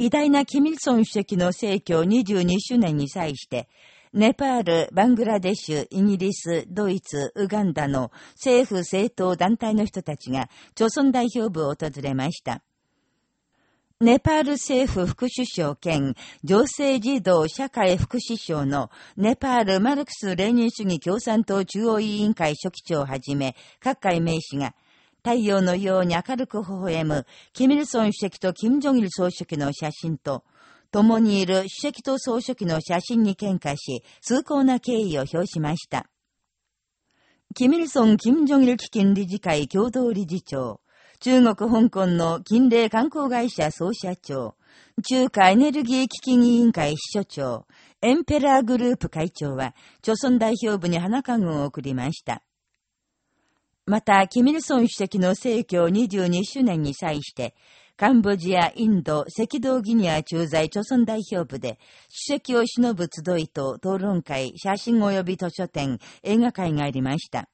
偉大なキミルソン主席の逝去22周年に際して、ネパール、バングラデシュ、イギリス、ドイツ、ウガンダの政府政党団体の人たちが、朝鮮代表部を訪れました。ネパール政府副首相兼女性児童社会副首相のネパールマルクス・レーニン主義共産党中央委員会書記長をはじめ各界名士が太陽のように明るく微笑むキミルソン主席とキム・ジョギル総書記の写真と共にいる主席と総書記の写真に喧嘩し、崇高な敬意を表しました。キミルソン・キム・ジョギル基金理事会共同理事長、中国香港の近齢観光会社総社長、中華エネルギー基金委員会秘書長、エンペラーグループ会長は、朝鮮代表部に花冠を送りました。また、キミルソン主席の逝去22周年に際して、カンボジア、インド、赤道ギニア駐在著村代表部で、主席を忍ぶ集いと討論会、写真及び図書展、映画会がありました。